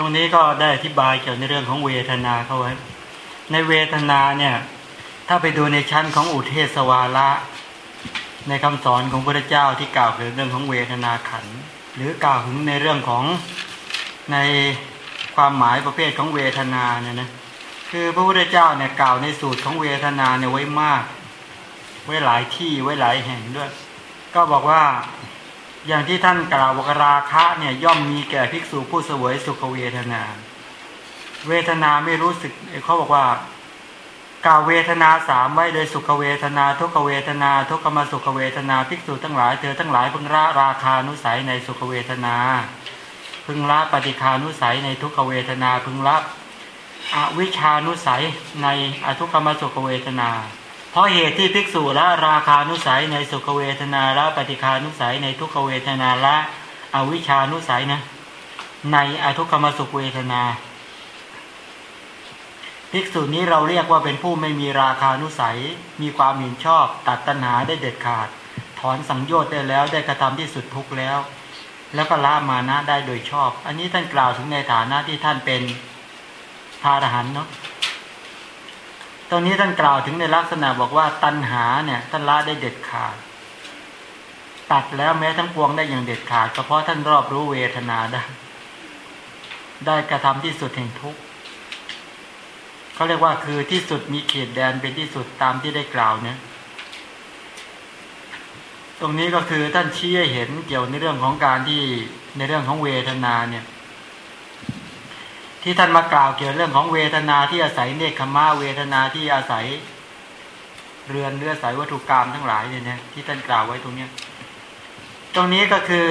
รงนี้ก็ได้อธิบายเกี่ยวในเรื่องของเวทนาเข้าไว้ ในเวทนาเนี่ย ถ้าไปดูในชั้นของอุเทศวาระในคำสอนของพระเจ้าที่กล่าวถึงเรื่องของเวทนาขัน หรือกล่าวถึงในเรื่องของในความหมายประเภทของเวทนาเนี่ยนะคือพระพุทธเจ้าเนี่ยกล่าวในสูตรของเวทนาเนี่ยไว้มาก ไว้หลายที่ไว้หลายแห่งด้วย ก็บอกว่า อย่างที่ท่านกล่าววกราคะเนี่ยย่อมมีแก่ภิกษุผู้เสวยสุขเวทนา เวทนาไม่รู้สึกเขาบอกว่ากล่าวเวทนาสามไว้โดยสุขเวทนา ทุกเวทนา ทุกขมสุขเวทนาภิกษุทั้งหลายเธอทั้งหลายพึงละราคานุสัยในสุขเวทนา พึงละปฏิคานุสัยในทุกเวทนาพึงละอวิชานุสัยในอทุกขมสุขเวทนา เพราะเหตุที่ภิกษุละราคานุสัยในสุขเวทนาละปฏิคานุสัยในทุกขเวทนาละอวิชานุสัยนะในอทุกขมสุขเวทนา ภิกษุนี้เราเรียกว่าเป็นผู้ไม่มีราคานุสัย มีความเห็นชอบ ตัดตัณหาได้เด็ดขาด ถอนสังโยชน์ได้แล้วได้กระทำที่สุดทุกแล้ว แล้วก็ละมานะได้โดยชอบ อันนี้ท่านกล่าวถึงในฐานะที่ท่านเป็นพาหหันเนาะ ตรงนี้ท่านกล่าวถึงในลักษณะบอกว่าตัณหาเนี่ยท่านละได้เด็ดขาด ตัดแล้วแม้ทั้งปวงได้อย่างเด็ดขาดก็เพราะท่านรอบรู้เวทนาได้ ได้กระทำที่สุดแห่งทุกข์เขาเรียกว่าคือที่สุดมีเขตแดนเป็นที่สุดตามที่ได้กล่าวเนี่ยตรงนี้ก็คือท่านชี้ให้เห็นเกี่ยวในเรื่องของการที่ในเรื่องของเวทนาเนี่ย ที่ท่านมากล่าวเกี่ยวเรื่องของเวทนาที่อาศัยเนคขมาเวทนาที่อาศัย เรือนเรือสายวัตถุกรรมทั้งหลายเนี่ยที่ท่านกล่าวไว้ตรงเนี้ยตรงนี้ก็คือ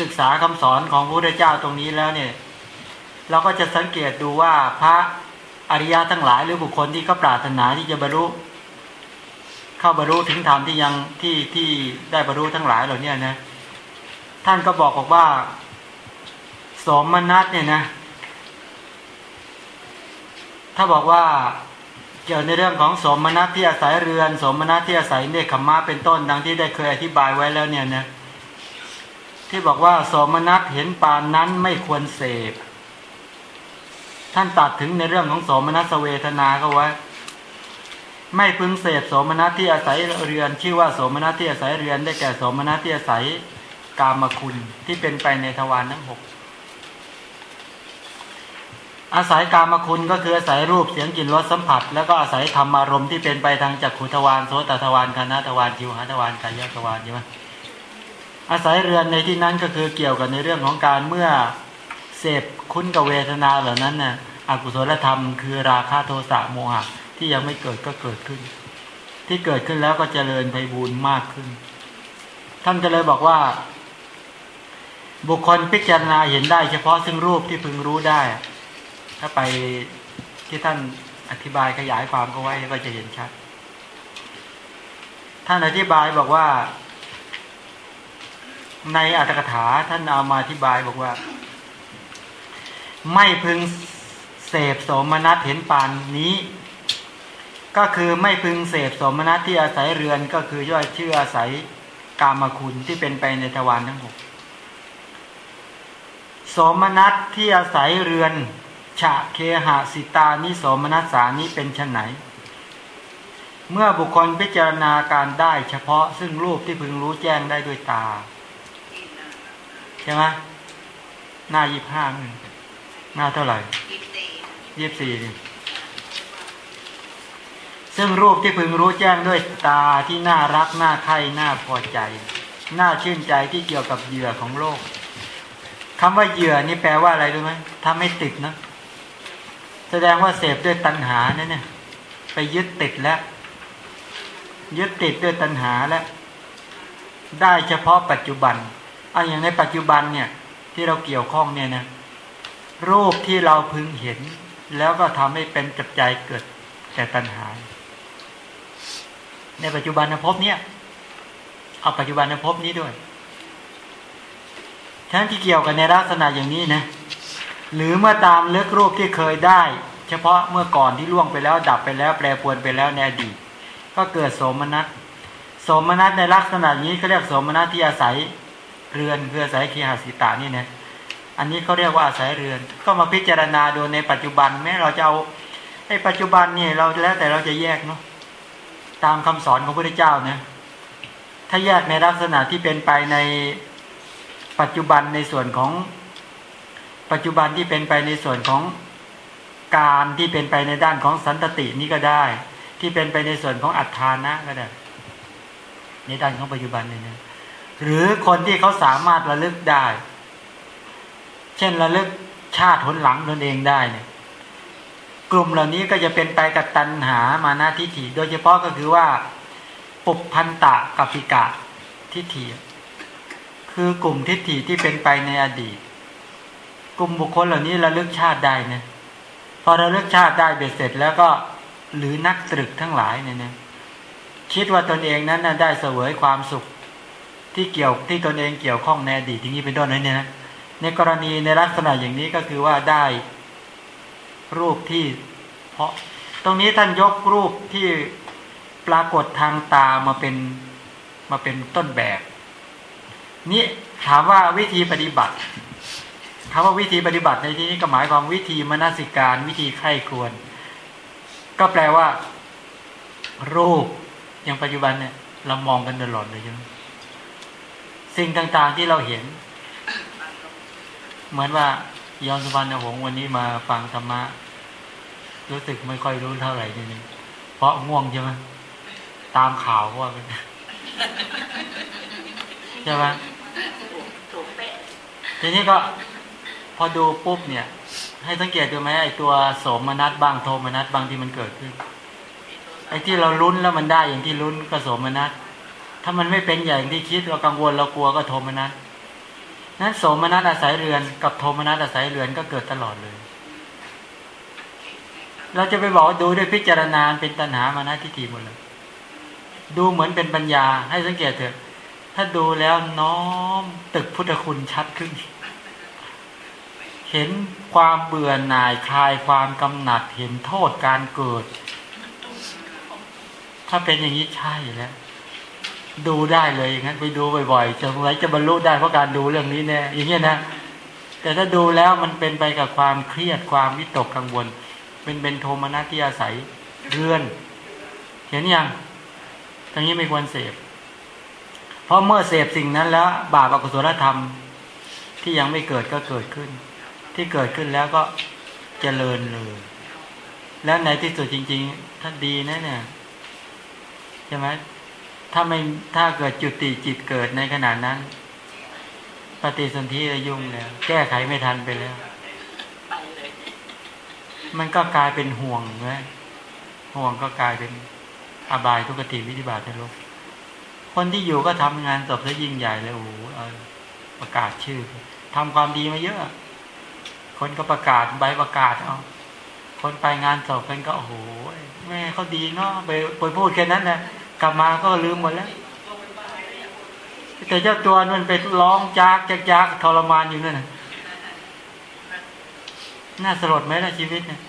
ศึกษาคำสอนของพระพุทธเจ้าตรงนี้แล้วเนี่ย เราก็จะสังเกตดูว่าพระอริยะทั้งหลายหรือบุคคลที่เขาปรารถนาที่จะบรรลุเข้าบรรลุถึงธรรมที่ยังที่ที่ได้บรรลุทั้งหลายเหล่านี้นะท่านก็บอกบอกว่า สมนัตเนี่ยนะ ถ้าบอกว่าเกี่ยวในเรื่องของสมนัตที่อาศัยเรือน สมนัตที่อาศัยเนคขมะเป็นต้นดังที่ได้เคยอธิบายไว้แล้วเนี่ยนะที่บอกว่าสมนัตเห็นปานนั้นไม่ควรเสพ ท่านตัดถึงในเรื่องของสมนัสเวทนาเขาไว้ ไม่พึงเสพสมนัสที่อาศัยเรือน ชื่อว่าสมนัสที่อาศัยเรือนได้แก่สมนัสที่อาศัยกามคุณที่เป็นไปในทวารทั้งหก อาศัยกามคุณก็คืออาศัยรูปเสียงกลิ่นรสสัมผัส แล้วก็อาศัยธรรมารมณ์ที่เป็นไปทางจักขุทวารโสตทวารคณะทวารจิวหาทวารกายทวารใช่ไหมอาศัยเรือนในที่นั้นก็คือเกี่ยวกับในเรื่องของการเมื่อเสพคุ้นกับเวทนาเหล่านั้นน่ะอกุศลธรรม คือราคะโทสะโมหะที่ยังไม่เกิดก็เกิดขึ้น ที่เกิดขึ้นแล้วก็เจริญไปบูรมากขึ้น ท่านก็เลยบอกว่า บุคคลพิจารณาเห็นได้เฉพาะซึ่งรูปที่พึงรู้ได้ ถ้าไปที่ท่านอธิบายขยายความก็ไว้ก็จะเห็นชัด ท่านอธิบายบอกว่า ในอัตถกถาท่านเอามาอธิบายบอกว่า ไม่พึงเสพโสมนัสเห็นปานนี้ ก็คือไม่พึงเสพโสมนัสที่อาศัยเรือนก็คือย่อยชื่ออาศัยกามคุณที่เป็นไปในทวารทั้งหกโสมนัสที่อาศัยเรือน ฉะเคหะสิตานิโสมนัสสานี้เป็นชนไหน เมื่อบุคคลพิจารณาการได้เฉพาะซึ่งรูปที่พึงรู้แจ้งได้ด้วยตา ใช่ไหมหน้ายี่ห้าหน้าเท่าไหร่ยี่สี่ซึ่งรูปที่พึงรู้แจ้งด้วยตาที่น่ารักน่าใคร่น่าพอใจ น่าชื่นใจที่เกี่ยวกับเหยื่อของโลกคำว่าเหยื่อนี่แปลว่าอะไรรู้ไหมถ้าไม่ติดนะ แสดงว่าเสพด้วยตัณหานั่นเนี่ยไปยึดติดแล้ว ยึดติดด้วยตัณหาแล้ว ได้เฉพาะปัจจุบันอันอย่างในปัจจุบันเนี่ย ที่เราเกี่ยวข้องเนี่ยนะรูปที่เราพึงเห็น แล้วก็ทำให้เป็นจับใจเกิดแต่ตัณหา ในปัจจุบันภพเนี่ยเอาปัจจุบันภพนี้ด้วยทั้งที่เกี่ยวกันในลักษณะอย่างนี้นะ หรือเมื่อตามเลือกรูปที่เคยได้ เฉพาะเมื่อก่อนที่ล่วงไปแล้วดับไปแล้วแปรปวนไปแล้วในอดีตก็เกิดโสมนัสโสมนัสในลักษณะนี้เขาเรียกโสมนัสที่อาศัยเรือนเพื่ออาศัยคีหสิตานี่นะอันนี้เขาเรียกว่าอาศัยเรือน ก็มาพิจารณาดูในปัจจุบันแม้เราจะเอาไอ้ปัจจุบันนี่เราแล้วแต่เราจะแยกเนาะตามคำสอนของพระพุทธเจ้านะถ้าแยกในลักษณะที่เป็นไปในปัจจุบันในส่วนของ ปัจจุบันที่เป็นไปในส่วนของการที่เป็นไปในด้านของสันตตินี่ก็ได้ ที่เป็นไปในส่วนของอัฏฐานะก็ได้ในด้านของปัจจุบันนี่นะหรือคนที่เขาสามารถระลึกได้ เช่นระลึกชาติหนหลังตนเองได้เนี่ยกลุ่มเหล่านี้ก็จะเป็นไปกับตัณหามานาทิฏฐิ โดยเฉพาะก็คือว่าปุพันตะกัปิกะทิฏฐิคือกลุ่มทิฏฐิที่เป็นไปในอดีต กลุ่มบุคคลเหล่านี้ระลึกชาติได้นะพอระลึกชาติได้เบ็ดเสร็จแล้วก็หรือนักตรึกทั้งหลายเนี่ยนะคิดว่าตนเองนั้นนะได้เสวยความสุขที่เกี่ยวที่ตนเองเกี่ยวข้องในอดีตที่นี้เป็นต้นนั้นเนี่ยนะในกรณีในลักษณะอย่างนี้ก็คือว่าได้รูปที่ เพราะตรงนี้ท่านยกรูปที่ปรากฏทางตามาเป็นมาเป็นต้นแบบ นี่ถามว่าวิธีปฏิบัติ ถาว่าวิธีปฏิบัติในที่นี้ก็หมายความวิธีมนสิการ วิธีไข้ควร ก็แปลว่า รูปอย่างปัจจุบันเนี่ยเรามองกันตลอดเลยใช่ไหมสิ่งต่างๆที่เราเห็น เหมือนว่ายอนสุวรรณหงษ์วันนี้มาฟังธรรมะ รู้สึกไม่ค่อยรู้เท่าไหร่นี่เพราะง่วงใช่ไหมตามข่าวว่าเป็นใช่ไหมทีนี้ก็ พอดูปุ๊บเนี่ย ให้สังเกตดูไหมไอตัวโสมนัสบางโทมนัสบางที่มันเกิดขึ้น ไอที่เราลุ้นแล้วมันได้อย่างที่ลุ้นก็โสมนัสถ้ามันไม่เป็นอย่างที่คิดเรากังวลเรากลัวก็โทมนัสนั้นโสมนัสอาศัยเรือนกับโทมนัสอาศัยเรือนก็เกิดตลอดเลย เราจะไปบอกว่าดูด้วยพิจารณาเป็นตัณหามานะทิฏฐิหมดเลยดูเหมือนเป็นปัญญาให้สังเกตเถอะ ถ้าดูแล้วน้อมตึกพุทธคุณชัดขึ้น เห็นความเบื่อหน่ายคลายความกำหนัดเห็นโทษการเกิด ถ้าเป็นอย่างนี้ใช่แล้วดูได้เลยอย่างนั้นไปดูบ่อยๆจะไรจะบรรลุได้เพราะการดูเรื่องนี้แน่อย่างเงี้ยนะแต่ถ้าดูแล้วมันเป็นไปกับความเครียดความวิตกกังวลเป็นเป็นโทมนัสที่อาศัยเรื่อน เห็นยังตรงนี้ไม่ควรเสพ เพราะเมื่อเสพสิ่งนั้นแล้ว บาปอกุศลธรรมที่ยังไม่เกิดก็เกิดขึ้น ที่เกิดขึ้นแล้วก็เจริญเลย แล้วในที่สุดจริง ๆ ถ้าดีนะเนี่ยใช่ไหมถ้าไม่ถ้าเกิดจุติจิตเกิดในขณะนั้น ปฏิสนธิจะยุ่งแล้ว แก้ไขไม่ทันไปแล้ว มันก็กลายเป็นห่วงไงห่วงก็กลายเป็นอบายทุกขติวิธิบาตในโลกคนที่อยู่ก็ทำงานศพซะยิ่งใหญ่เลยโอ้โหประกาศชื่อทำความดีมาเยอะ คนก็ประกาศใบประกาศเอาคนไปงานศพกันก็โอ้โหแม่เขาดีเนาะไปไปพูดแค่นั้นนะกลับมาก็ลืมหมดแล้วแต่เจ้าตัวมันไปร้องจากจากจากทรมานอยู่นั่นน่ะน่าสลดไหมล่ะชีวิตเนี่ย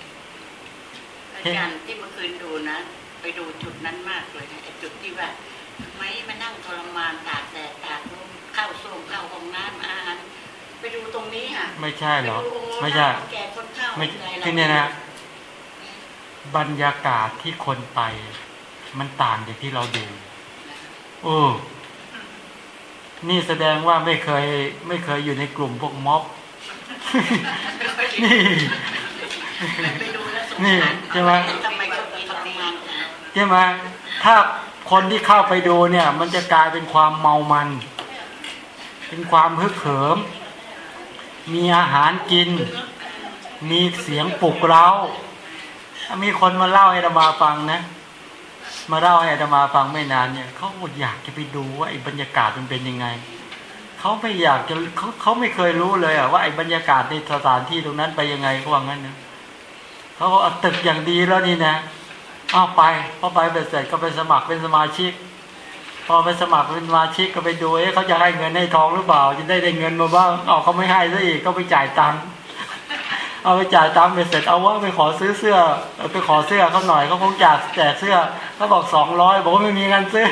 อาจารย์ที่เมื่อคืนดูนะ ไปดูจุดนั้นมากเลยนะจุดที่ว่าทำไมมานั่งทรมานตากแดดตากลมเข้าส้วมเข้าห้องน้ำอาหา ไปดูตรงนี้อะไม่ใช่หรอกปดูองค์ไม่ใช่คนแก่คนเข้าไม่อะไรราที่เนี่ยนะ บรรยากาศที่คนไป มันต่างจากที่เราดูโอ้นี่แสดงว่าไม่เคย ไม่เคยอยู่ในกลุ่มพวกม็อบนี่ไปดูแล้วสงนี่สารใช่ไหมทำไมเขาทรมานขนาดนั้นใช่ไหมถ้าคนที่เข้าไปดูเนี่ย มันจะกลายเป็นความเมามัน เป็นความฮึกเหิม มีอาหารกิน มีเสียงปลุกเร้ามีคนมาเล่าให้อาตมาฟังนะ มาเล่าให้อาตมาฟังไม่นานเนี่ยเขาอยากจะไปดูว่าไอ้บรรยากาศมันเป็นยังไงเขาไม่อยากจะเขาเขาไม่เคยรู้เลยอะว่าไอ้บรรยากาศในสถานที่ตรงนั้นไปยังไงเขาว่างั้นนะเขาเอาตึกอย่างดีแล้วนี่นะเอาไปพอไปเสร็จก็ไปสมัครเป็นสมาชิก พอไปสมัครเป็นมาชิกก็ไปดูเอ๊ะเขาจะให้เงินให้ทองหรือเปล่า จะได้ได้เงินมาบ้างเอาเขาไม่ให้ซะอีกก็ไปจ่ายตังค์เอาไปจ่ายตังค์ไปเสร็จเอาว่าไปขอซื้อเสื้อไปขอเสื้อเขาหน่อยเขาคงอยากแจกเสื้อเขาบอกสองร้อยบอกว่าไม่มีเงินซื้อ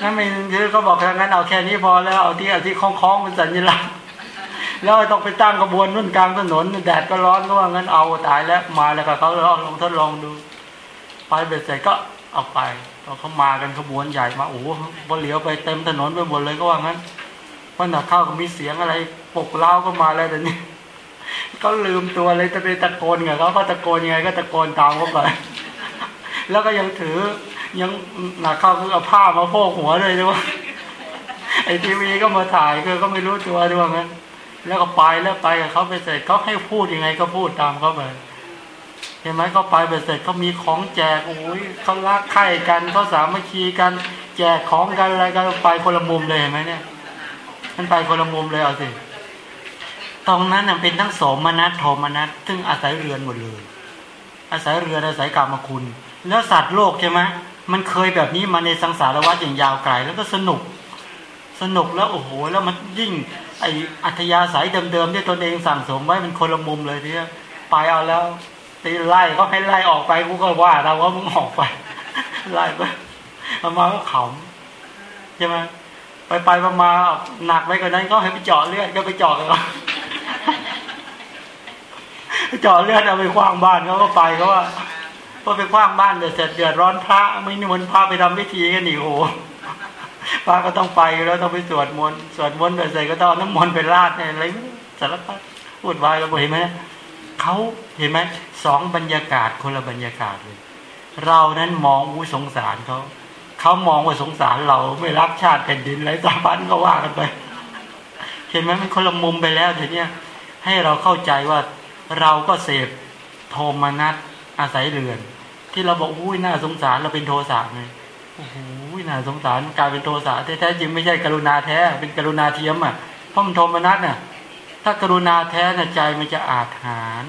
งั้นไม่ซื้อเขาบอกงั้นเอาแค่นี้พอแล้วเอาที่เอาที่คล้องๆเป็นสัญลักษณ์แล้วต้องไปตั้งกระบวนนุ่นกลางถนนแดดก็ร้อนก็ว่างั้นเอาตายแล้วมาแล้วก็เขาลองลองทดลองดู ไปเบ็ดเสร็จก็เอาไป เขามากันขบวนใหญ่มาโอ้โหบนเหลียวไปเต็มถนนไปหมดเลยก็ว่างั้นวันหนักเข้าก็มีเสียงอะไรปกเล้าก็มาแล้วแต่นี้ก็ลืมตัวเลยจะไปตะโกนไงเขาก็ตะโกนยังไงก็ตะโกนตามเขาไปแล้วก็ยังถือยังหนักเข้าคือเอาผ้ามาโพกหัวเลยด้วยไอทีวีก็มาถ่ายคือก็ไม่รู้ตัวด้วยงั้น แล้วก็ไปแล้วไปกับเขาไปเสร็จเขาให้พูดยังไงก็พูดตามเขาไป เห็นไหมเขาไปเสร็จเขามีของแจกโอ้ยเขารักใคร่กันเขาสามัคคีกันแจกของกันอะไรกันไปคนละมุมเลยเห็นไหมเนี่ยมันไปคนละมุมเลยเอาสิตรงนั้นน่ะเป็นทั้งสมนัสโทมนัสซึ่งอาศัยเรือนหมดเลย อาศัยเรือนอาศัยกรรมคุณ แล้วสัตว์โลกใช่ไหมมันเคยแบบนี้มาในสังสารวัฏอย่างยาวไกล แล้วก็สนุก สนุกแล้วโอ้โห แล้วมันยิ่ง ไออัธยาศัยเดิมๆที่ตนเองสั่งสมไว้มันคนละมุมเลยเนี้ยไปเอาแล้ว ตีไล่ก็ให้ไล่ออกไปกูก็ว่าเราว่ามึงออกไปไล่ไปเอามาก็ขำใช่ไหมไปไปมามาหนักไปกว่านั้นก็ให้ไปเจาะเลือดก็ไปเจาะกันเจาะเลือดเอาไปคว้างบ้านเขาก็ไปเขาว่าพอไปคว้างบ้านเดือดเสร็จเดือดร้อนพระไม่นิมนต์พระไปทำพิธีกันอีกโอ้พระก็ต้องไปแล้วต้องไปสวดมนต์สวดมนต์เสร็จก็ต้องน้ำมนต์ไปราดอะไรสารพัดพูดวายเราเห็นไหม เขาเห็นไหมสองบรรยากาศคนละบรรยากาศเลย เรานั้นมองอู้สงสารเขาเขามองว่าสงสารเราไม่รักชาติแผ่นดินไรสาพันก็ว่ากันไป เห็นไหมมันคนละมุมไปแล้วเดี๋ยวนี้ให้เราเข้าใจว่าเราก็เสพโทมนัสอาศัยเรือน ที่เราบอกอุ้ยน่าสงสารเราเป็นโทสะไงโอ้โหน่าสงสารกลายเป็นโทสะแท้ๆจริงไม่ใช่กรุณาแท้เป็นกรุณาเทียมอะเพราะมันโทมนัสน่ะ ถ้ากรุณาแท้นะใจมันจะอาจหาร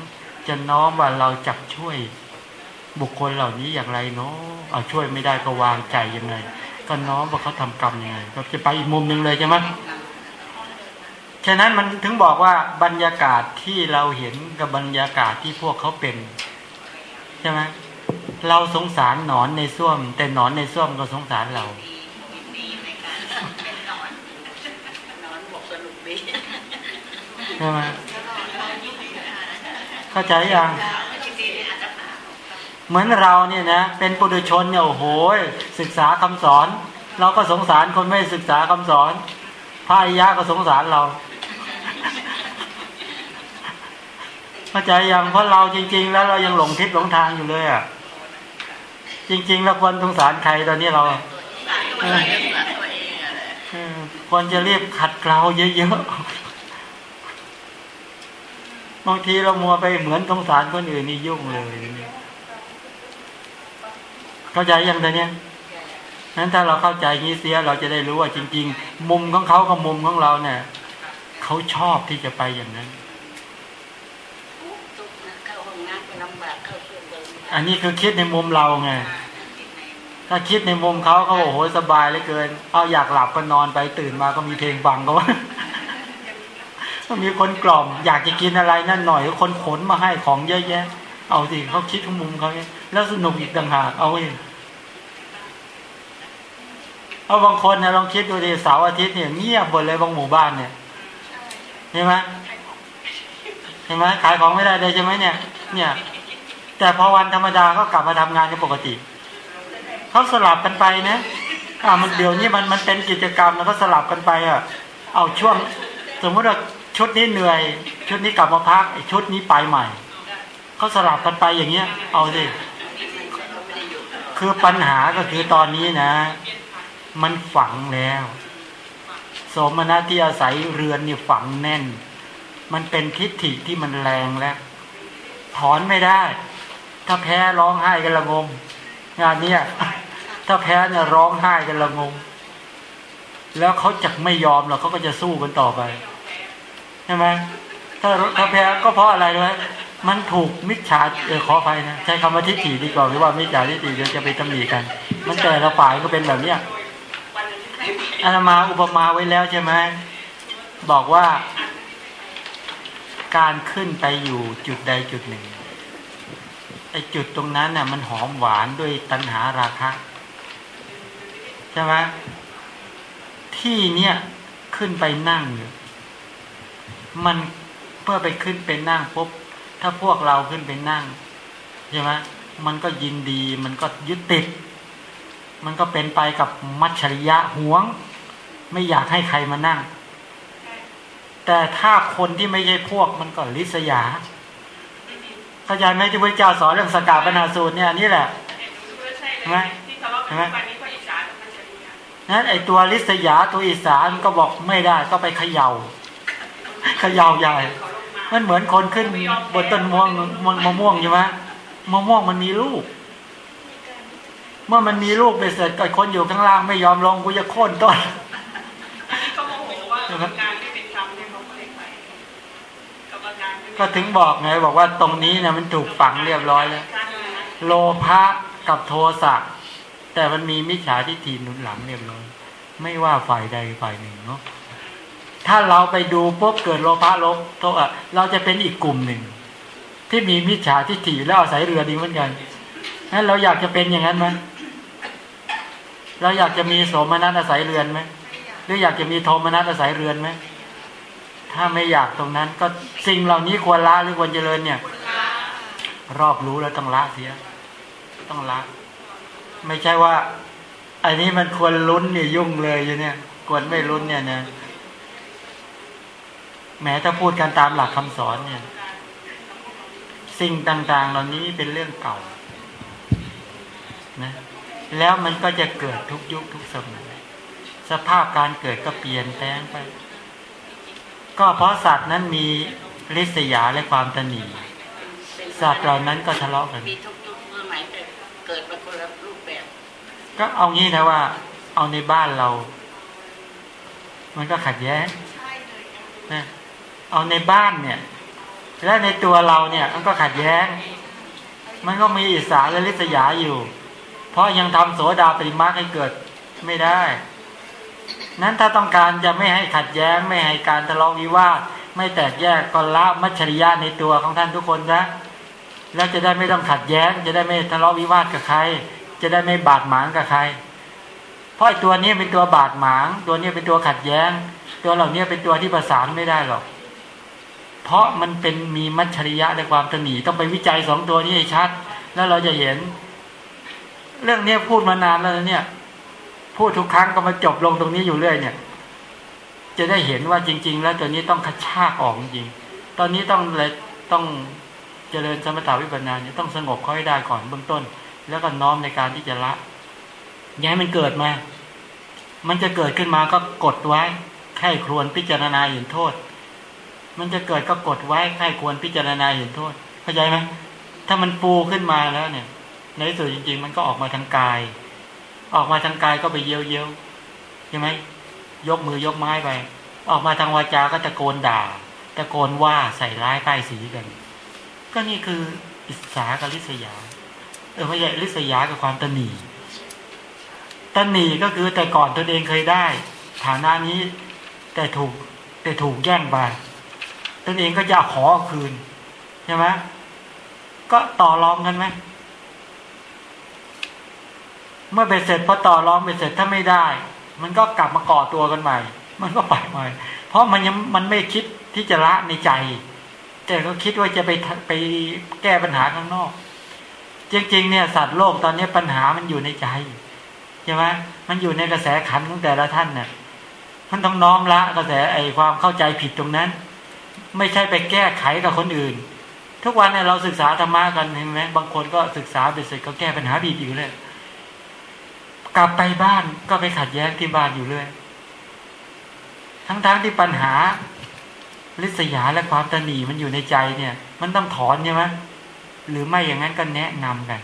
จะน้อมว่าเราจับช่วยบุคคลเหล่านี้อย่างไรเนาะเอาช่วยไม่ได้ก็วางใจยังไง ก็น้อมว่าเขาทำกรรมยังไง ก็จะไปอีกมุมหนึ่งเลยใช่ไหมฉะนั้นมันถึงบอกว่าบรรยากาศที่เราเห็นกับบรรยากาศที่พวกเขาเป็นใช่ไหมเราสงสารหนอนในส้วม แต่หนอนในส้วมก็สงสารเรา ยินดีในการเป็นนอนนอนบอกสนุกดี ใช่ไหมเข้าใจยังเหมือนเราเนี่ยนะเป็นปุถุชนเนี่ยโอ้โหศึกษาคำสอน เราก็สงสารคนไม่ศึกษาคำสอนพระอริยะก็สงสารเราเข้าใจยังเพราะเราจริง ๆ แล้วเรายังหลงทิศหลงทางอยู่เลยอะจริงๆแล้วควรสงสารใครตอนนี้เราตัวเองตัวเองอะไรเออควรจะรีบขัดเกลาเยอะๆ บางทีเรามัวไปเหมือนสงสารคนอื่นนี่ยุ่งเลย เข้าใจยังตอนเนี้ยนั้นถ้าเราเข้าใจงี้เสียเราจะได้รู้ว่าจริง ๆ มุมของเขากับมุมของเราเนี่ยเขาชอบที่จะไปอย่างนั้นทุกนะเข้าห้องน้ำก็ลำบากเข้าช่วงเดินอันนี้คือคิดในมุมเราไง ถ้าคิดในมุมเขาเขาโอ้โหสบายเหลือเกิน เอาอยากหลับก็นอนไปตื่นมาก็มีเพลงฟังก็ว่า ก็มีคนกล่อม อยากจะกินอะไรนั่นหน่อย คนขนมาให้ของเยอะแยะ เอาสิเขาคิดทุกมุมเขาเนี่ยแล้วสนุกอีกต่างหากเอาเองเอาบางคนนะลองคิดดูดิเสาร์อาทิตย์เนี่ยเงียบหมดเลยบางหมู่บ้านเนี่ยเห็นไหมเห็นไหมขายของไม่ได้เลยใช่ไหมเนี่ย เนี่ย แต่พอวันธรรมดาก็กลับมาทำงานในปกติเขาสลับกันไปนะอ่ามันเดี๋ยวนี้มันมันเป็นกิจกรรมแล้วก็สลับกันไปอะ เอาช่วง สมมติว่า ชุดนี้เหนื่อย ชุดนี้กลับมาพักชุดนี้ไปใหม่เขาสลับกันไปอย่างเงี้ย เอาสิคือปัญหาก็คือตอนนี้นะ มันฝังแล้ว สมณะที่อาศัยเรือนนี่ฝังแน่น มันเป็นทิฏฐิที่มันแรงแล้ว ถอนไม่ได้ ถ้าแพ้ร้องไห้กันละงม งานเนี้ยถ้าแพ้เนี่ยร้องไห้กันละงม แล้วเขาจะไม่ยอมหรอกเขาก็จะสู้กันต่อไป ช่ไหมถ้าถ้าแพ้ก็เพราะอะไรรู้ไหมมันถูกมิจฉาเออขออภัยนะใช้คำว่าทิฏฐิดีกว่าหรือว่ามิจฉาทิฏฐิเดี๋ยวจะไปตำหนิกัน มันแต่ละฝ่ายก็เป็นแบบเนี้ยอาตมาอุปมาไว้แล้วใช่ไหมบอกว่า การขึ้นไปอยู่จุดใดจุดหนึ่งไอจุดตรงนั้นน่ะ มันหอมหวานด้วยตัณหาราคะใช่ไหมที่เนี้ยขึ้นไปนั่งอยู่ มันเพื่อไปขึ้นเป็นนั่งปุ๊บถ้าพวกเราขึ้นเป็นนั่งใช่ไหมมันก็ยินดี มันก็ยึดติด มันก็เป็นไปกับมัจฉริยะหวง ไม่อยากให้ใครมานั่ง แต่ถ้าคนที่ไม่ใช่พวกมันก็ลิษยาเข้าใจไหมที่พระเจ้าสอนเรื่องสกาปนาสูตรเนี่ยอันนี่แหละใช่ไหมที่ทะเลาะกันทุกวันนี้ก็อิจฉากับมันจะดีนะนั้นไอตัวลิษยาตัวอิสานก็บอกไม่ได้ก็ไปเขยา่าเขย่าใหญ่ขอลงมามันเหมือนคนขึ้นบนต้นม่วงมะมะม่วงใช่ไหมมะม่วงมันมีลูก เมื่อมันมีลูกไปเสร็จก็คนอยู่ข้างล่างไม่ยอมลงกูจะโค่นต้นอันนี้ก็โมโหว่ากรรมการไม่เป็นธรรมเนี่ยเขาก็เลยไปกรรมการไม่เป็นก็ถึงบอกไงบอกว่าตรงนี้เนี่ยมันถูกฝังเรียบร้อยแล้วการเลยนะโลภะกับโทสะแต่มันมีมิจฉาทิฏฐิหนุนหลังเรียบร้อย ไม่ว่าฝ่ายใดฝ่ายหนึ่งเนาะ ถ้าเราไปดูปุ๊บเกิดโลภะโลภโทสะเราจะเป็นอีกกลุ่มหนึ่ง ที่มีมิจฉาทิฏฐิแล้วอาศัยเรือดีเหมือนกันนั้นเราอยากจะเป็นอย่างนั้นไหมเราอยากจะมีโสมนัสอาศัยเรือนไหมหรืออยากจะมีโทมนัสอาศัยเรือนไหมถ้าไม่อยากตรงนั้นก็สิ่งเหล่านี้ควรละหรือควรเจริญเนี่ย รอบรู้แล้วต้องละเสีย ต้องละ ไม่ใช่ว่า อันนี้มันควรลุ้นเนี่ยยุ่งเลยอยู่เนี่ยควรไม่ลุ้นเนี่ยนะ แม้ถ้าพูดกันตามหลักคำสอนเนี่ย สิ่งต่างๆ เหล่านี้เป็นเรื่องเก่านะแล้วมันก็จะเกิดทุกยุคทุกสมัยสภาพการเกิดก็เปลี่ยนแปลงไป ก็เพราะสัตว์นั้นมีริษยาและความตนีสัตว์เหล่านั้นก็ทะเลาะกันมีทุกยุคสมัยแต่เกิดมาคนละรูปแบบ ก็เอางี้นะว่า เอาในบ้านเรา มันก็ขัดแย้งนะ เอาในบ้านเนี่ย และในตัวเราเนี่ยมันก็ขัดแย้ง มันก็มีอิสาและลิษยาอยู่ เพราะยังทำโสดาปริมาให้เกิดไม่ได้ นั้นถ้าต้องการจะไม่ให้ขัดแย้ง ไม่ให้การทะเลาะวิวาทไม่แตกแยกก็ละมัจฉริยะในตัวของท่านทุกคนนะแล้วจะได้ไม่ต้องขัดแย้ง จะได้ไม่ทะเลาะวิวาทกับใคร จะได้ไม่บาดหมางกับใคร เพราะตัวนี้เป็นตัวบาดหมาง ตัวนี้เป็นตัวขัดแย้ง ตัวเหล่านี้เป็นตัวที่ประสานไม่ได้หรอก เพราะมันเป็นมีมัจฉริยะในความตนีต้องไปวิจัยสองตัวนี้ให้ชัด แล้วเราจะเห็น เรื่องนี้พูดมานานแล้วเนี่ย พูดทุกครั้งก็มาจบลงตรงนี้อยู่เรื่อยเนี่ย จะได้เห็นว่าจริง ๆ แล้วตัวนี้ต้องกระชากออกจริงตอนนี้ต้องเลยต้องเจริญสมถาวิปัสสนาเนี่ยต้องสงบเขาให้ได้ก่อนเบื้องต้น แล้วก็น้อมในการที่จะละย้ายมันเกิดมา มันจะเกิดขึ้นมาก็กดไว้ไข้ครวนพิจารณาเห็นโทษ มันจะเกิดก็กดไว้ไข้ควรพิจารณาเห็นโทษ เข้าใจไหมถ้ามันฟูขึ้นมาแล้วเนี่ย ในที่สุดจริง ๆ มันก็ออกมาทางกาย ออกมาทางกายก็ไปเยียวเยียวใช่ไหมยกมือยกไม้ไป ออกมาทางวาจาก็ตะโกนด่า ตะโกนว่าใส่ร้ายป้ายสีกัน ก็นี่คืออิสากับลิษยา เออไม่ใช่ลิษยากับความตนีตนีก็คือแต่ก่อนตนเองเคยได้ ฐานะนี้แต่ถูกแต่ถูกแย่งไป นเองก็จะขอคืนใช่ไหมก็ต่อรองกันไหมเมื่อเบ็ดเสร็จพอต่อรองเบ็ดเสร็จถ้าไม่ได้ มันก็กลับมาก่อตัวกันใหม่ มันก็ไปใหม่ เพราะมันยังมันไม่คิดที่จะละในใจ แต่ก็คิดว่าจะไปไปแก้ปัญหาข้างนอก จริงๆเนี่ยสัตว์โลกตอนนี้ปัญหามันอยู่ในใจใช่ไหมมันอยู่ในกระแสขันของแต่ละท่านเนี่ยมันต้องน้อมละกระแสไอความเข้าใจผิดตรงนั้น ไม่ใช่ไปแก้ไขกับคนอื่น ทุกวันเนี่ยเราศึกษาธรรมะกันเห็นไหมบางคนก็ศึกษาไปเสร็จก็แก้ปัญหาผิดอยู่เลยกลับไปบ้านก็ไปขัดแย้งที่บ้านอยู่เรื่อยทั้งๆทที่ปัญหาลิษยาและความตนีมันอยู่ในใจเนี่ย มันต้องถอนใช่ไหมหรือไม่อย่างนั้นก็แนะนำกัน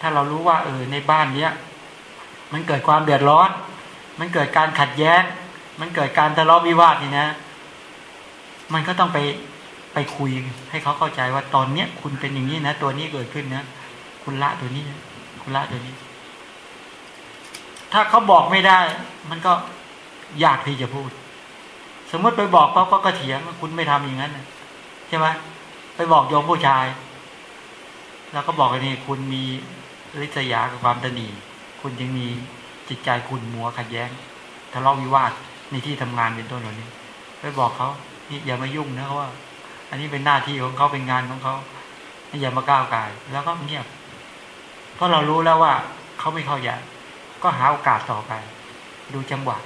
ถ้าเรารู้ว่า เออในบ้านเนี้ยมันเกิดความเดือดร้อน มันเกิดการขัดแย้ง มันเกิดการทะเลาะวิวาทนี่นะ มันก็ต้องไปไปคุยให้เขาเข้าใจว่าตอนเนี้ยคุณเป็นอย่างนี้นะ ตัวนี้เกิดขึ้นนะคุณละตัวนี้คุณละตัวนี้ ถ้าเขาบอกไม่ได้ มันก็ยากที่จะพูด สมมติไปบอกเขาก็เถียงว่าคุณไม่ทำอย่างนั้นใช่ไหมไปบอกโยมผู้ชาย แล้วก็บอกว่านี่คุณมีริษยากับความตนีคุณยังมีจิตใจคุณมัวขัดแย้งทะเลาะวิวาทในที่ทำงานเป็นต้นเหล่านี้ ไปบอกเขา อย่ามายุ่งนะเพราะว่า อันนี้เป็นหน้าที่ของเขาเป็นงานของเขาอย่ามาก้าวไก่ายแล้วก็เงียบ เพราะเรารู้แล้วว่าเขาไม่เข้าใจก็หาโอกาสต่อไป ดูจังหวะ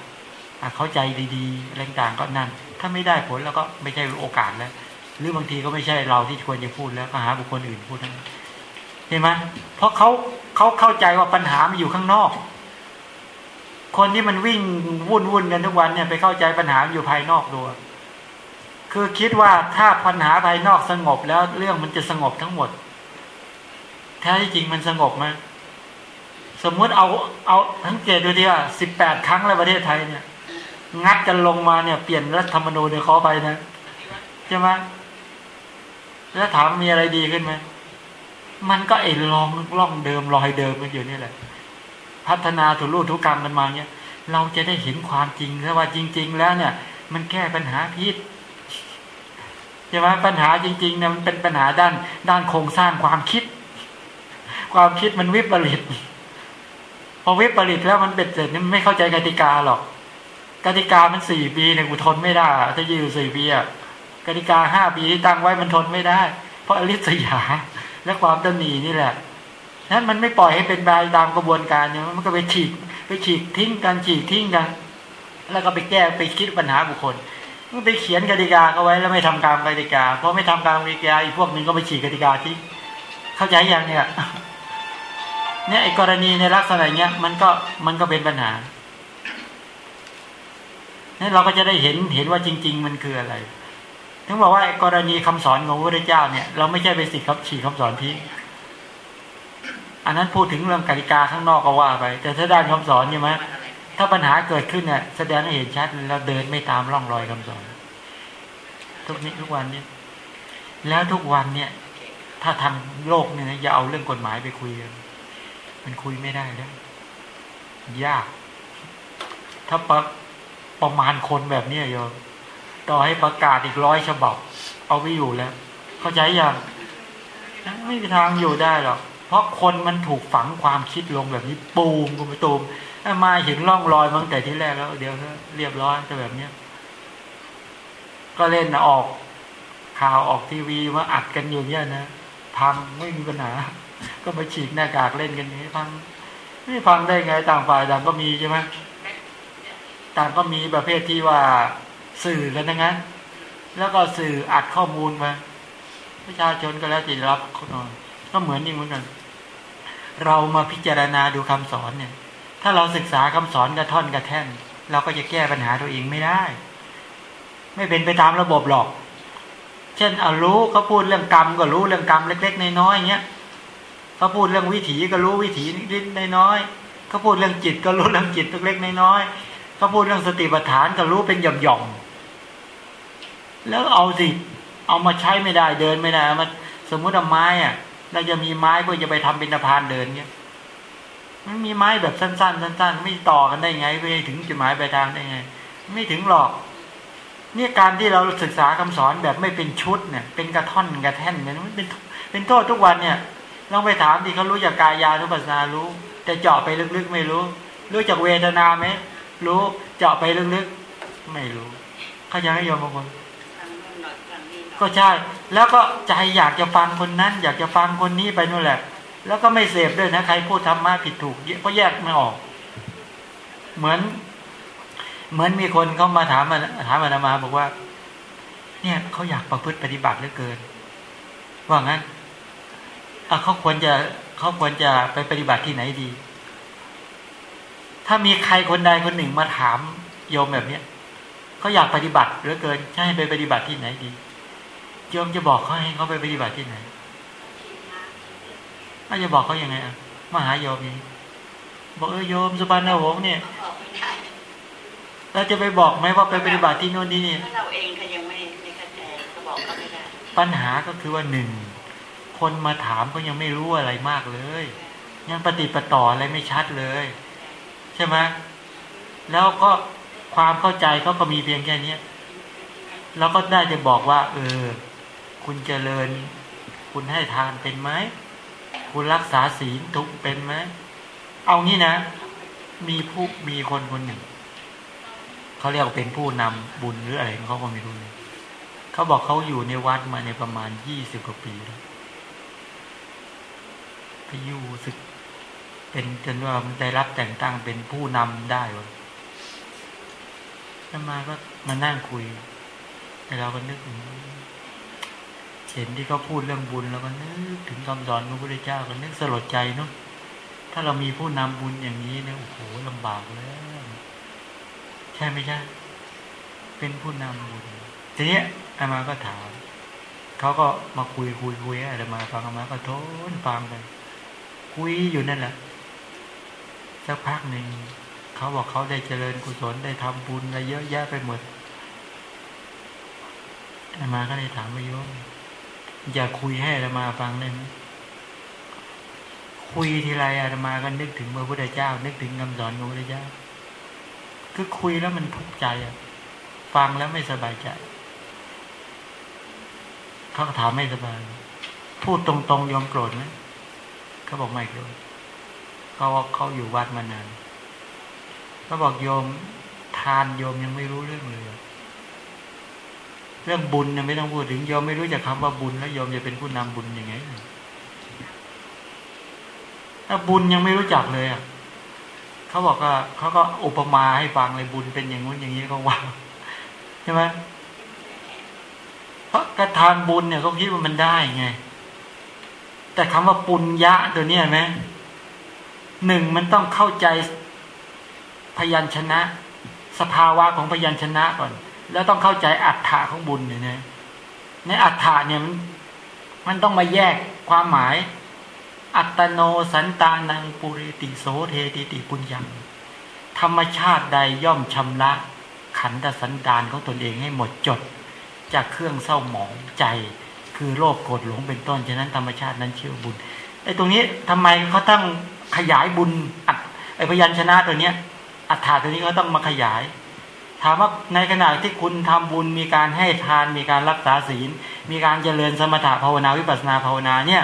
เข้าใจดีๆอะไรต่างก็นั่น ถ้าไม่ได้ผลแล้วก็ไม่ใช่โอกาสแล้ว หรือบางทีก็ไม่ใช่เราที่ควรจะพูดแล้วก็หาบุคคลอื่นพูดนั้นเห็นไหมเพราะเขาเขาเข้าใจว่าปัญหามันอยู่ข้างนอก คนที่มันวิ่งวุ่นวุ่นกันทุกวันเนี่ยไปเข้าใจปัญหามันอยู่ภายนอกตัว คือคิดว่าถ้าปัญหาภายนอกสงบแล้วเรื่องมันจะสงบทั้งหมดแท้จริงมันสงบไหมสมมุติเอาเอาทั้งเกตดูดิว่าสิบแปดครั้งแล้วประเทศไทยเนี่ย งัดกันลงมาเนี่ยเปลี่ยนรัฐธรรมนูญเนี่ยขอไปนะใช่ไหมแล้วถามมีอะไรดีขึ้นไหมมันก็ไอ้ลองล่องเดิมรอยเดิมมันอยู่นี่แหละ พัฒนาถูรูทุกกรรมมันมาเนี่ยเราจะได้เห็นความจริงแล้วว่าจริง ๆ แล้วเนี่ย มันแก้ปัญหาพิษ ใช่ไหมปัญหาจริงๆเนี่ยมันเป็นปัญหาด้านด้านโครงสร้างความคิด ความคิดมันวิปริตพอวิปริตแล้วมันเบ็ดเสร็จนี่มันไม่เข้าใจกติกาหรอก กติกามันสี่ปีเนี่ยกูทนไม่ได้อะถ้ายืนสี่ปีอะกติกาห้าปีที่ตั้งไว้มันทนไม่ได้ เพราะอริษยาและความตนีนี่แหละนั้นมันไม่ปล่อยให้เป็นไปตามกระบวนการเนี่ยมันก็ไปฉีก ไปฉีกทิ้งกันฉีกทิ้งกัน แล้วก็ไปแก้ไปคิดปัญหาบุคคล มันไปเขียนกติกาเขาไว้แล้วไม่ทำตามกติกาเพราะไม่ทำตามกติกาอีกพวกหนึ่งก็ไปฉีกกติกาทิ้งเข้าใจยังเนี่ยเนี่ยไอ้กรณีในลักษณะเนี้ยมันก็มันก็เป็นปัญหาเนี่ยเราก็จะได้เห็นเห็นว่าจริง ๆ มันคืออะไรถึงบอกว่าไอ้กรณีคำสอนของพระเจ้าเนี่ย เราไม่ใช่ไปสิครับฉีกคำสอนทิ้งอันนั้นพูดถึงเรื่องกติกาข้างนอกก็ว่าไป แต่ถ้าด้านคำสอนใช่ไหม ถ้าปัญหาเกิดขึ้นเนี่ยแสดงให้เห็นชัดแล้วเดินไม่ตามร่องรอยคำสอนทุกนี้ทุกวันเนี่ยแล้วทุกวันเนี่ย ถ้าทำโลกเนี่ยนะอย่าเอาเรื่องกฎหมายไปคุยกันมันคุยไม่ได้แล้วยาก ถ้าประประมาณคนแบบเนี้ยโยมต่อให้ประกาศอีกร้อยฉบับ เอาไม่อยู่แล้ว เข้าใจยังไม่มีทางอยู่ได้หรอกเพราะคนมันถูกฝังความคิดลงแบบนี้ปูมกูไปตูมม ถ้ามาเห็นร่องรอยมาตั้งแต่ที่แรกแล้ว เดี๋ยวเรียบร้อยจะแบบเนี้ย ก็เล่นนะออกข่าวออกทีวีมาอัดกันอยู่เนี่ยนะพังไม่มีปัญหา ก็มาฉีกหน้ากากเล่นกันนี้พังไม่ฟังได้ไงต่างฝ่ายต่างก็มีใช่ไหมต่างก็มีประเภทที่ว่าสื่อกันทั้งนั้น แล้วก็สื่ออัดข้อมูลมาประชาชนก็แล้วจะรับก็เหมือนนี่เหมือนกัน เรามาพิจารณาดูคำสอนเนี่ย ถ้าเราศึกษาคำสอนกระท่อนกระแท่น เราก็จะแก้ปัญหาตัวเองไม่ได้ ไม่เป็นไปตามระบบหรอก เช่นเอารู้เขาพูดเรื่องกรรมก็รู้เรื่องกรรมเล็ก ๆ น้อยๆเงี้ยเขาพูดเรื่องวิถีก็รู้วิถีนิดๆน้อยๆเขาพูดเรื่องจิตก็รู้เรื่องจิตเล็กๆน้อยๆเขาพูดเรื่องสติปัฏฐานก็รู้เป็นหย่อมๆแล้วเอาสิเอามาใช้ไม่ได้เดินไม่ได้มันสมมุติเอาไม้อะเราจะมีไม้เพื่อจะไปทำเป็นสะพานเดินเงี้ย มันมีไม้แบบสั้นๆสั้นๆไม่ต่อกันได้ไง ไปถึงจุดหมายปลายทางได้ไง ไม่ถึงหรอกเนี่ยการที่เราศึกษาคำสอนแบบไม่เป็นชุดเนี่ย เป็นกระท่อนกระแท่นเนี่ยมันเป็นเป็นโทษทุกวันเนี่ยลองไปถามที่เขารู้จากกายานุปัสนารู้ แต่เจาะไปลึกๆไม่รู้ รู้จากเวทนาไหมรู้เจาะไปลึกๆไม่รู้ เขาจะให้ยอมบางคนก็ใช่ แล้วก็ใจอยากจะฟังคนนั้น อยากจะฟังคนนี้ไปนู่นแหละ แล้วก็ไม่เสพด้วยนะใครพูดธรรมะผิดถูกก็แยกไม่ออก เหมือน เหมือนมีคนเขามาถามมาถามอาตมาบอกว่า เนี่ยเขาอยากประพฤติปฏิบัติเหลือเกิน ว่างั้นเขาควรจะเขาควรจะไปปฏิบัติที่ไหนดี ถ้ามีใครคนใดคนหนึ่งมาถามโยมแบบเนี้ยเขาอยากปฏิบัติเหลือเกินจะให้ไปปฏิบัติที่ไหนดีโยมจะบอกเขาให้เขาไปปฏิบัติที่ไหน อาจะบอกเขายังไงอะมาหาโยมนี้บอกเออโยมสุบรรณหงษ์เนี่ยเขาบอกไม่ได้เราจะไปบอกไหมว่าไปปฏิบัติที่โน่นที่นี่ถ้าเราเองเขายังไม่ไม่เข้าใจเขาบอกเขาไม่ได้ปัญหาก็คือว่าหนึ่งคนมาถามก็ยังไม่รู้อะไรมากเลย ยังปฏิดปต่ออะไรไม่ชัดเลย ใช่ไหมแล้วก็ความเข้าใจเขาก็มีเพียงแค่เนี้ยเราก็ได้จะบอกว่า เออ คุณเจริญ คุณให้ทานเป็นไหม คุณรักษาศีลทุกเป็นไหมเอางี้นะ มีผู้มีคนคนหนึ่งเขาเรียกว่าเป็นผู้นำบุญหรืออะไรของเขาก็ไม่รู้เลยเขาบอกเขาอยู่ในวัดมาในประมาณยี่สิบกว่าปีแล้วไปอยู่ศึก เป็นจนว่ามันได้รับแต่งตั้งเป็นผู้นำได้วะแล้วมาก็มานั่งคุยแต่เราก็นึกถึง เห็นที่เขาพูดเรื่องบุญเราก็นึกถึงคำสอนของพระพุทธเจ้าก็นึกสลดใจเนาะถ้าเรามีผู้นำบุญอย่างนี้เนี่ยโอ้โหลำบากแล้วใช่ไหมใช่เป็นผู้นำบุญทีนี้อามาก็ถามเขาก็มาคุยคุยคุยอาตมาฟังอามาก็ทนฟังกัน คุยอยู่นั่นแหละสักพักหนึ่งเขาบอกเขาได้เจริญกุศลได้ทำบุญอะไรเยอะแยะไปหมดอามาก็เลยถามไปโยม อย่าคุยให้อาตมาฟังได้ไหมคุยทีไรอาตมาก็นึกถึงพระพุทธเจ้า นึกถึงคำสอนของพระพุทธเจ้า คือคุยแล้วมันทุกข์ใจอะฟังแล้วไม่สบายใจเขาถามไม่สบายพูดตรงๆยอมโกรธไหมเขาบอกไม่โกรธเขาว่าเขาอยู่วัดมานานเขาบอกโยมทานโยมยังไม่รู้เรื่องเลย เรื่องบุญเนี่ยไม่ต้องพูดถึงโยมไม่รู้จักคำว่าบุญแล้วโยมจะเป็นผู้นำบุญยังไงถ้าบุญยังไม่รู้จักเลยอะเขาบอกว่าเขาก็อุปมาให้ฟังเลยบุญเป็นอย่างงู้นอย่างนี้ก็ว่าใช่ไหมเพราะกระทานบุญเนี่ยเขาคิดว่ามันได้ไง แต่คำว่าปุญญะตัวเนี้ยไหมหนึ่งมันต้องเข้าใจพยัญชนะ สภาวะของพยัญชนะก่อน แล้วต้องเข้าใจอัฏฐะของบุญเนี่ยนะในอัฏฐะเนี่ยมันมันต้องมาแยกความหมาย อัตโนสันตานังปุริติโสเทติติปุญญัง ธรรมชาติใดย่อมชำระ ขันธสันดานของตนเองให้หมดจด จากเครื่องเศร้าหมองใจ คือโลภโกรธหลงเป็นต้นฉะนั้นธรรมชาตินั้นเชื่อบุญไอ้ตรงนี้ทำไมเขาต้องขยายบุญอัดไอ้พยัญชนะตัวเนี้ยอัฏฐาตัวนี้เขาต้องมาขยาย ถามว่าในขณะที่คุณทำบุญมีการให้ทาน มีการรักษาศีล มีการเจริญสมถะภาวนาวิปัสนาภาวนาเนี่ย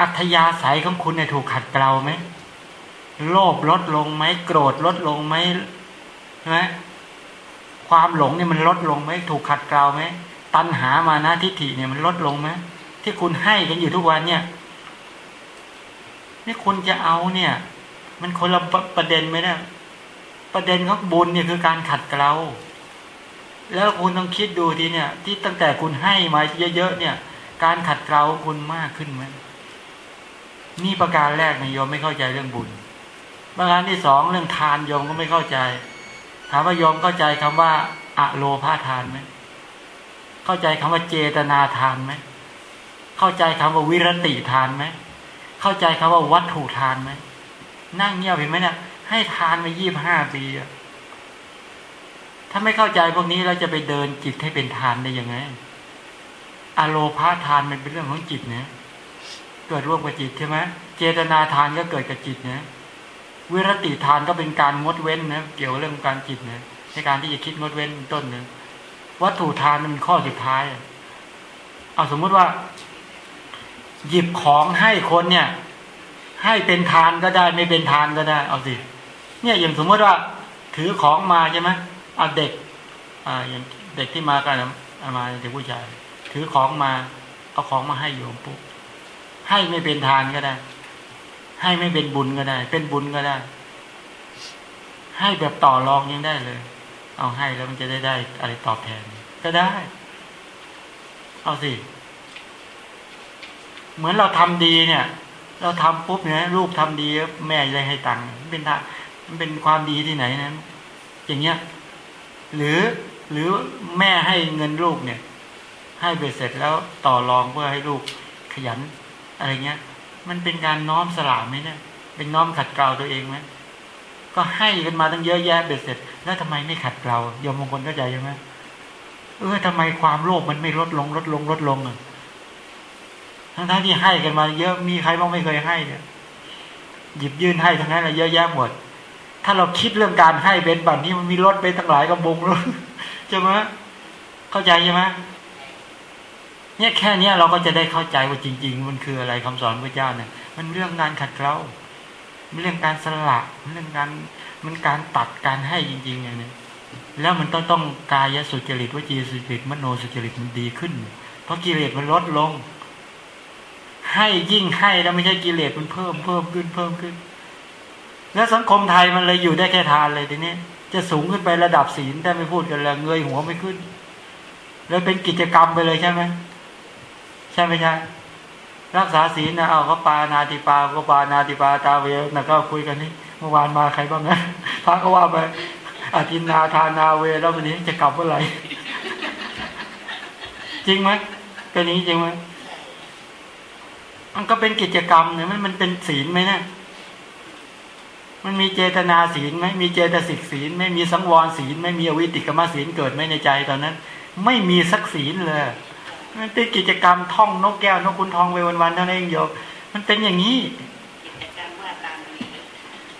อัธยาศัยของคุณเนี่ยถูกขัดเกลาไหมโลภลดลงไหมโกรธลดลงไหมใช่ไหมความหลงเนี่ยมันลดลงไหมถูกขัดเกลาไหมตัณหามานะทิฏฐิเนี่ยมันลดลงไหมที่คุณให้กันอยู่ทุกวันเนี่ยนี่คุณจะเอาเนี่ย มันคนละประเด็นไหมเนี่ย ประเด็นของบุญเนี่ยคือการขัดเกลาแล้วคุณต้องคิดดูทีเนี่ย ที่ตั้งแต่คุณให้มาเยอะๆเนี่ย การขัดเกลาคุณมากขึ้นไหมนี่ประการแรกนายโยมไม่เข้าใจเรื่องบุญประการที่สองเรื่องทานโยมก็ไม่เข้าใจ ถามว่าโยมเข้าใจคำว่าอะโลพาทานไหมเข้าใจคำว่าเจตนาทานไหมเข้าใจคำว่าวิรติทานไหมเข้าใจคำว่าวัตถุทานไหมนั่งเงียบเห็นไหมเนี่ย ให้ทานมายี่บห้าปีถ้าไม่เข้าใจพวกนี้เราจะไปเดินจิตให้เป็นทานได้ยังไงอโลพาทานมันเป็นเรื่องของจิตเนี่ยเกิดร่วมกับจิตใช่ไหมเจตนาทานก็เกิดกับจิตเนะวิรติทานก็เป็นการงดเว้นนะเกี่ยวเรื่องการจิตนะในการที่จะคิดงดเว้นต้นนะวัตถุทานมันข้อสุดท้ายเอาสมมุติว่า หยิบของให้คนเนี่ย ให้เป็นทานก็ได้ ไม่เป็นทานก็ได้ เอาสิ เนี่ยอย่างสมมติว่าถือของมาใช่ไหมเอาเด็ก อ่าอย่างเด็กที่มากันมาเด็กผู้ชายถือของมา เอาของมาให้โยมปุ๊บให้ไม่เป็นทานก็ได้ ให้ไม่เป็นบุญก็ได้ เป็นบุญก็ได้ ให้แบบต่อรองยังได้เลย เอาให้แล้วมันจะได้ได้อะไรตอบแทน ก็ได้ เอาสิ เหมือนเราทำดีเนี่ย เราทำปุ๊บเนี่ยลูกทำดีแม่เลยให้ตังค์เป็นทาง มันเป็นความดีที่ไหนนั้น อย่างเงี้ย หรือหรือแม่ให้เงินลูกเนี่ย ให้เบ็ดเสร็จแล้วต่อรองเพื่อให้ลูกขยัน อะไรเงี้ย มันเป็นการน้อมสละไหมเนี่ย เป็นน้อมขัดเกลาตัวเองไหมก็ให้กันมาตั้งเยอะแยะเบ็ดเสร็จ แล้วทำไมไม่ขัดเกลายมมงคลเข้าใจใช่ไหมเออทำไมความโลภมันไม่ลดลงลดลงลดลงอะทั้งทั้งที่ให้กันมาเยอะมีใครบ้างไม่เคยให้เนี่ยหยิบยื่นให้ทั้งนั้นเลยเยอะแยะหมด ถ้าเราคิดเรื่องการให้เป็นแบบนี้มันมีลดไปตั้งหลายกระบุงแล้วใช่ไหมเข้าใจใช่ไหมเนี่ยแค่เนี้ยเราก็จะได้เข้าใจว่าจริง ๆ มันคืออะไรคำสอนพระเจ้าเนี่ยมันเรื่องงานขัดเกลามันเรื่องการสละมันเรื่องการมันการตัดการให้จริงๆอย่างนี้แล้วมันต้องต้องกายสุจริตวจีสุจริตมโนสุจริตมันดีขึ้น เพราะกิเลสมันลดลง ให้ยิ่งให้แล้วไม่ใช่กิเลสมันเพิ่มเพิ่มขึ้นเพิ่มขึ้น แล้วสังคมไทยมันเลยอยู่ได้แค่ทานเลยทีนี้จะสูงขึ้นไประดับศีลแต่ไม่พูดกันเลยเงยหัวไม่ขึ้น แล้วเป็นกิจกรรมไปเลยใช่ไหมใช่ไหมใช่รักษาศีลนะเอาก็ปานาติปาก็ปานาติปาตาเวนะก็คุยกันนี่เมื่อวานมาใครบ้างนะพระก็ว่าไปอาทินนาทานาเวแล้ววันนี้จะกลับเมื่อไหร่จริงไหมเป็นนี้จริงไหมมันก็เป็นกิจกรรมเนี่ยมันมันเป็นศีลไหมเนะี่ย มันมีเจตนาศีลไหมมีเจตสิกศีลไหม่มีสังวรศีลไหม่มีอวิติกรรมศีลเกิดไหมในใจตอนนั้น ไม่มีสักศีลเลยมันเป็นกิจกรรมท่องนกแก้วนกคุณทองไปวันๆเท่านั้นเองโยมมันเป็นอย่างนี้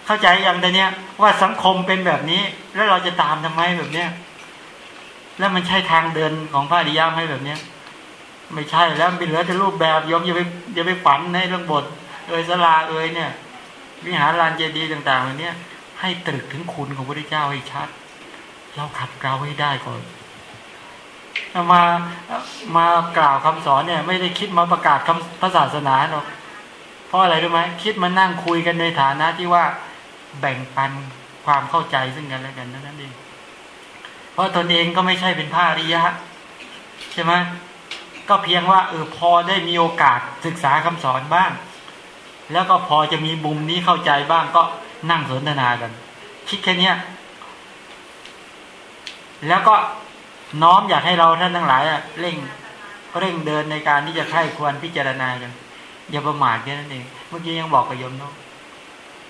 เข้าใจอย่างแต่เนี้ยว่าสังคมเป็นแบบนี้ แล้วเราจะตามทำไมแบบเนี้ยแล้วมันใช่ทางเดินของพระอริยะไหมแบบเนี้ยไม่ใช่แล้วมันเป็นเหลือแต่รูปแบบโยมอย่าไปอย่าไปฝันในเรื่องบท เอยสลาเอยเนี่ย วิหารลานเจดีย์ต่างๆเหล่านี้ให้ตรึกถึงคุณของพระพุทธเจ้าให้ชัด เราขัดเกลาให้ได้ก่อนมามากล่าวคำสอนเนี่ย ไม่ได้คิดมาประกาศคำพระศาสนาหรอกเพราะอะไรรู้ไหมคิดมานั่งคุยกันในฐานะที่ว่าแบ่งปันความเข้าใจซึ่งกันและกันเท่านั้นเองเพราะตนเองก็ไม่ใช่เป็นพระอริยะใช่ไหมก็เพียงว่าเออพอได้มีโอกาสศึกษาคำสอนบ้าง แล้วก็พอจะมีมุมนี้เข้าใจบ้างก็นั่งสนทนากัน คิดแค่นี้แล้วก็น้อมอยากให้เราท่านทั้งหลายอะเร่งเร่งเดินในการที่จะไข้ควรพิจารณากันอย่าประมาทแค่นั้นเองเมื่อกี้ยังบอกกับยมนก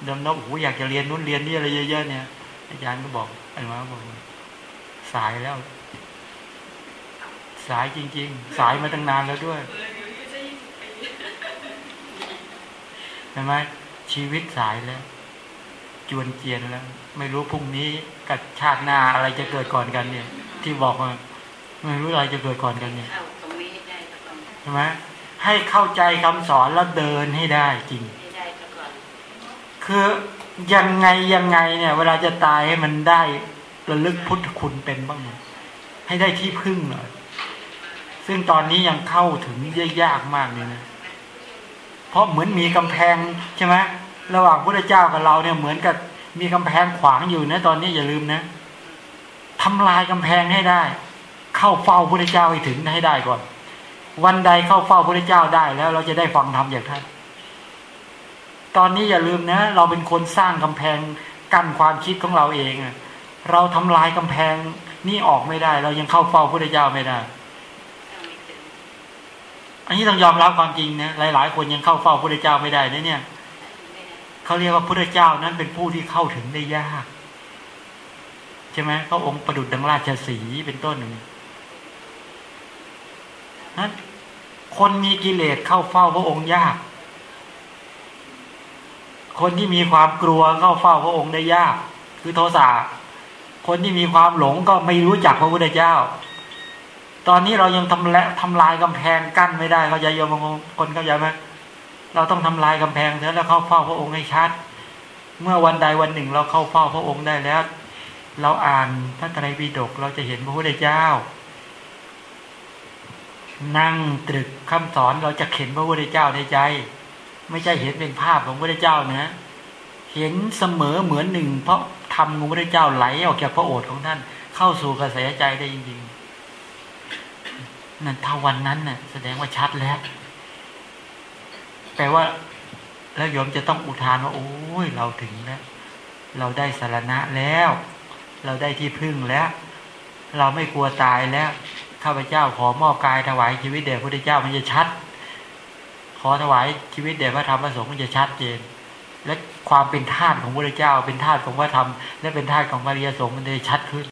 ยมนกโอ้โหอยากจะเรียนนู้นเรียนนี่อะไรเยอะๆเนี่ย อาจารย์ก็บอกอาจารย์บอกสายแล้ว สายจริง ๆ สายมาตั้งนานแล้วด้วยสิบปี ใช่ไหมชีวิตสายแล้ว จวนเจียนแล้ว ไม่รู้พรุ่งนี้กับชาติหน้าอะไรจะเกิดก่อนกันเนี่ย ที่บอกว่าไม่รู้อะไรจะเกิดก่อนกันเนี่ยเข้าตรงนี้ให้ได้ก็ต้องใช่ไหมให้เข้าใจคำสอนแล้วเดินให้ได้จริง คือยังไงยังไงเนี่ย เวลาจะตายให้มันได้ระลึกพุทธคุณเป็นบ้างเนี่ยให้ได้ที่พึ่งหน่อยซึ่งตอนนี้ยังเข้าถึงยากมากเลยนะ เพราะเหมือนมีกำแพงใช่ไหมระหว่างพระเจ้ากับเราเนี่ยเหมือนกับมีกำแพงขวางอยู่นะตอนนี้อย่าลืมนะทำลายกำแพงให้ได้ เข้าเฝ้าพระเจ้าให้ถึงให้ได้ก่อน วันใดเข้าเฝ้าพระเจ้าได้แล้วเราจะได้ฟังธรรมอย่างท่านตอนนี้อย่าลืมนะ เราเป็นคนสร้างกำแพงกั้นความคิดของเราเองเราทำลายกำแพงนี่ออกไม่ได้ เรายังเข้าเฝ้าพระเจ้าไม่ได้ อันนี้ต้องยอมรับความจริงนะหลาย ๆ คนยังเข้าเฝ้าพระเจ้าไม่ได้นะเนี่ยเขาเรียกว่าพระเจ้านั้นเป็นผู้ที่เข้าถึงได้ยากใช่ไหมพระองค์ประดุจดังราชสีเป็นต้นนี่นั้นคนมีกิเลสเข้าเฝ้าพระองค์ยาก คนที่มีความกลัวเข้าเฝ้าพระองค์ได้ยาก คือโทสะคนที่มีความหลงก็ไม่รู้จักพระพุทธเจ้า ตอนนี้เรายังทำละทำลายกำแพงกั้นไม่ได้เขาใจโยมบางคนเขาใจไหมเราต้องทำลายกำแพงเสร็จแล้วเข้าเฝ้าพระองค์ให้ชัด เมื่อวันใดวันหนึ่งเราเข้าเฝ้าพระองค์ได้แล้ว เราอ่านพระไตรปิฎกเราจะเห็นพระพุทธเจ้า นั่งตรึกคำสอนเราจะเห็นพระพุทธเจ้าในใจ ไม่ใช่เห็นเป็นภาพของพระพุทธเจ้านะ เห็นเสมอเหมือนหนึ่ง เพราะธรรมของพระพุทธเจ้าไหลออกจากพระโอษฐ์ของท่านเข้าสู่กระแสใจได้จริง นั่นถ้าวันนั้นน่ะ แสดงว่าชัดแล้วแปลว่าแล้วโยมจะต้องอุทานว่า โอ้ยเราถึงแล้วเราได้สารณะแล้ว เราได้ที่พึ่งแล้ว เราไม่กลัวตายแล้วข้าพเจ้าขอมอบกายถวายชีวิตแด่พระพุทธเจ้ามันจะชัด ขอถวายชีวิตแด่พระธรรมพระสงฆ์มันจะชัดเจน และความเป็นทาสของพระพุทธเจ้า เป็นทาสของพระธรรมและเป็นทาสของพระริยสงฆ์มันจะชัดขึ้น